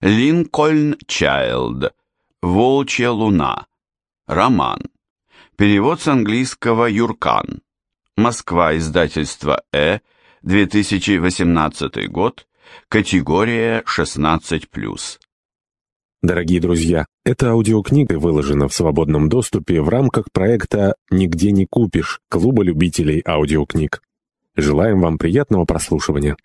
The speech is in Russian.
Линкольн Чайлд. Волчья луна. Роман. Перевод с английского Юркан. Москва, издательство Э, 2018 год. Категория 16+. Дорогие друзья, эта аудиокнига выложена в свободном доступе в рамках проекта «Нигде не купишь» Клуба любителей аудиокниг. Желаем вам приятного прослушивания.